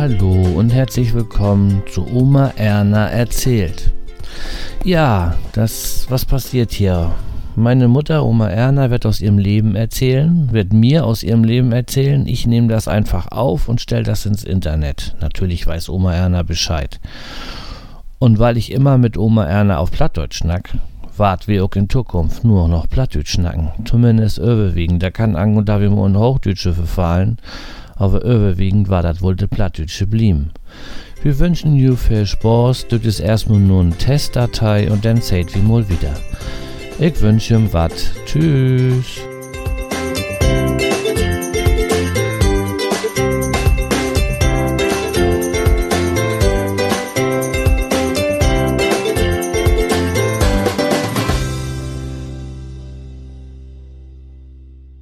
Hallo und herzlich willkommen zu Oma Erna erzählt. Ja, das, was passiert hier? Meine Mutter, Oma Erna, wird aus ihrem Leben erzählen, wird mir aus ihrem Leben erzählen. Ich nehme das einfach auf und stelle das ins Internet. Natürlich weiß Oma Erna Bescheid. Und weil ich immer mit Oma Erna auf Plattdeutsch schnack, wart wir auch in Zukunft nur noch Plattdeutsch schnacken. Zumindest überwiegend. Da kann an und da wir Hochdeutsche verfallen, aber überwiegend war das wohl der Plattdeutsche blieben. Wir wünschen you viel Spaß. Das ist erstmal nur eine Testdatei und dann seht wir mal wieder. Ich wünsche ihm was. Tschüss.